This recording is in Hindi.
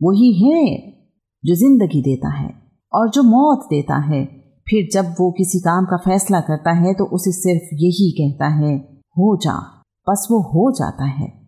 वही है जो ज़िंदगी देता है और जो मौत देता है। फिर जब वो किसी काम का फैसला करता है तो उसे सिर्फ़ यही कहता है, हो जा। बस वो हो जाता है।